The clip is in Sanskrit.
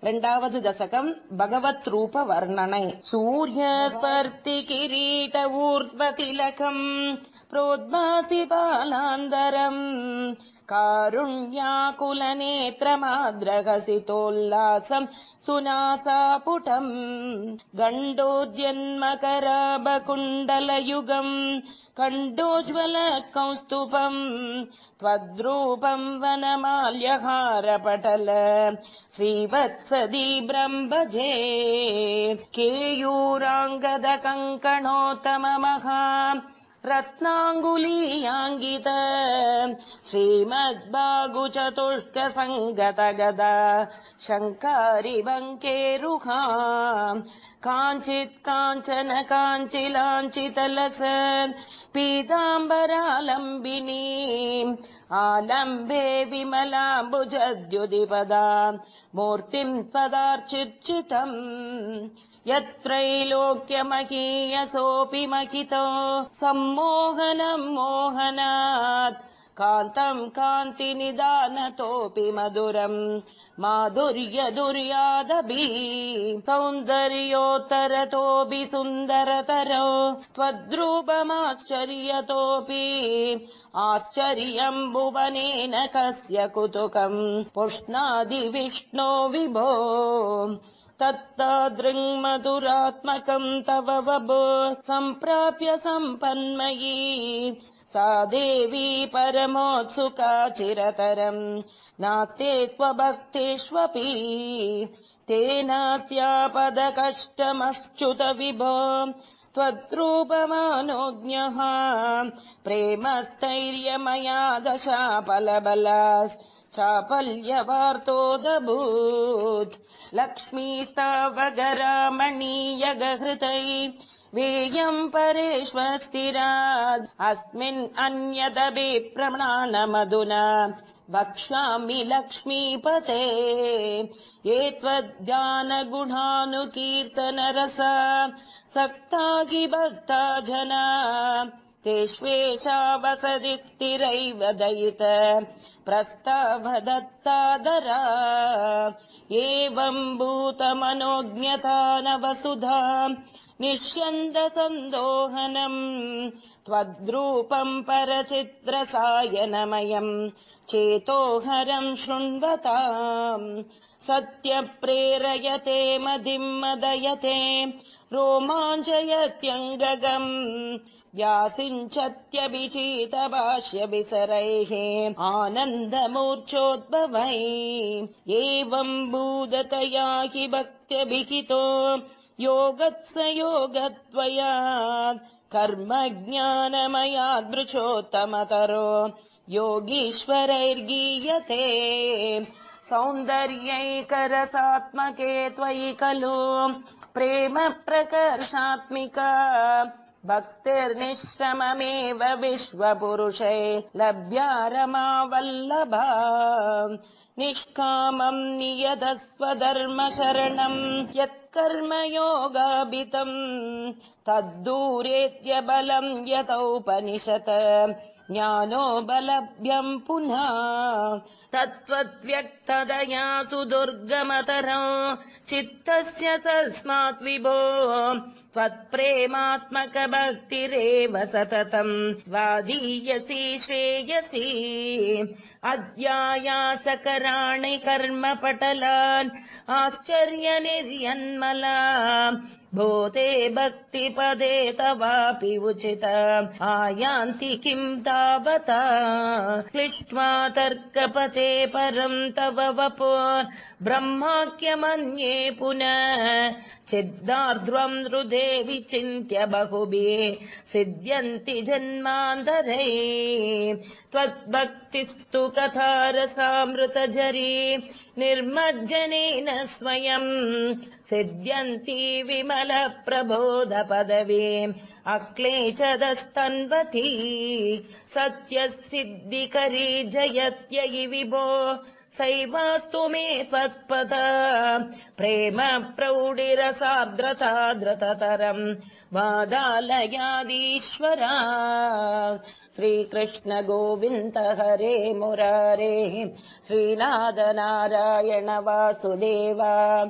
ரெண்டாவது தசகம் பகவத் ரூப வர்ணனை சூரிய ஸ்பர்த்தி கிரீட ஊர்வதிலகம் प्रोद्भासि बालान्तरम् कारुण्याकुलनेत्रमाद्रहसितोल्लासम् सुनासापुटम् गण्डोद्यन्मकराबकुण्डलयुगम् कण्डोज्ज्वल कौस्तुभम् त्वद्रूपम् वनमाल्यहारपटल श्रीवत्सदी ब्रह्मजे केयूराङ्गद कङ्कणोत्तममहा रत्नाङ्गुलीयाङ्गित। श्रीमद्बागुचतुष्कसङ्गत गदा शङ्कारिवङ्केरुहा। काञ्चित् काञ्चन काञ्चिलाञ्चितलस। पीताम्बरालम्बिनी। आलम्बे विमलाम्बुजद्युदिपदा मूर्तिम् त्वदार्चिर्चितम् यत्रैलोक्यमहीयसोऽपि महितो। सम्मोहनम् मोहनात् कान्तम् कान्तिनिदानतोऽपि मधुरम् माधुर्यदुर्यादपि सौन्दर्योत्तरतोऽपि सुन्दरतरो। त्वद्रूपमाश्चर्यतोऽपि आश्चर्यम् भुवनेन कस्य कुतुकम्? पुष्णादिविष्णो विभो तत्तादृङ्मधुरात्मकम् तव वभो सम्प्राप्य सम्पन्मयी। सा देवी परमोत्सुका चिरतरम् नास्ते स्वभक्तेष्वपि। तेनास्यापदकष्टमश्च्युत विभो त्वद्रूपमानोज्ञः प्रेमस्थैर्यमया दशापलबला चापल्यवार्तोदभूत् लक्ष्मीस्तावगरामणीयगहृतै वेयम् परेष्वस्तिराद् अस्मिन् अन्यदभिप्रमाणमधुना वक्ष्यामि लक्ष्मीपते। ये त्वद्गानगुणानुकीर्तनरसा सक्ता हि भक्ता जना तेष्वेषा वसति स्थिरैव दयित प्रस्तावदत्तादरा। एवम् भूतमनोज्ञता न निष्यन्दसन्दोहनम् त्वद्रूपम् परचित्रसायनमयम् चेतोहरम् शृण्वताम्। सत्यप्रेरयते मदिम् मदयते रोमाञ्चयत्यङ्गगम् व्यासिञ्चत्यभिचीतभाष्यविसरैः आनन्दमूर्च्छोद्भवै एवम् भूदतया हि भक्त्यभिहितो योगत्स योगत्वया कर्म ज्ञानमयादृशोत्तमतरो योगीश्वरैर्गीयते। सौन्दर्यैकरसात्मके त्वयि खलु। प्रेम प्रकर्षात्मिका भक्तिर्निश्रममेव विश्वपुरुषै लभ्या रमावल्लभा निष्कामम् नियतस्वधर्मशरणम् यत्कर्म योगाभितम् तद्दूरेत्यबलम् यतोपनिषत् ज्ञानो बलभ्यम् पुनः तत्त्वद्व्यक्तदया सुदुर्गमतरो चित्तस्य सस्मात् विभो त्वत्प्रेमात्मकभक्तिरेव सततम् स्वाधीयसी श्रेयसी अद्यायासकराणि कर्मपटलान् आश्चर्यनिर्यन्मला भूते भक्तिपदे तवापि उचित। आयान्ति किम् तावता? क्लिष्ट्वा तर्कपते परम् तव वपो ब्रह्माख्यमन्ये पुनः चिद्दार्ध्वम् हृदे विचिन्त्य बहुभिः सिद्ध्यन्ति जन्मान्तरे। त्वद्भक्तिस्तु कथारसामृतझरी निर्मज्जनेन स्वयम् सिद्ध्यन्ति विमलप्रबोधपदवी। अक्लेशदस्तन्वती सत्यसिद्धिकरी जयत्ययि विभो सैवास्तु मे त्वत्पद। प्रेम प्रौढिरसार्द्रता द्रततरम् वादालयादीश्वरा। श्रीकृष्ण गोविन्द हरे मुरारे। श्रीनाद नारायण वासुदेवा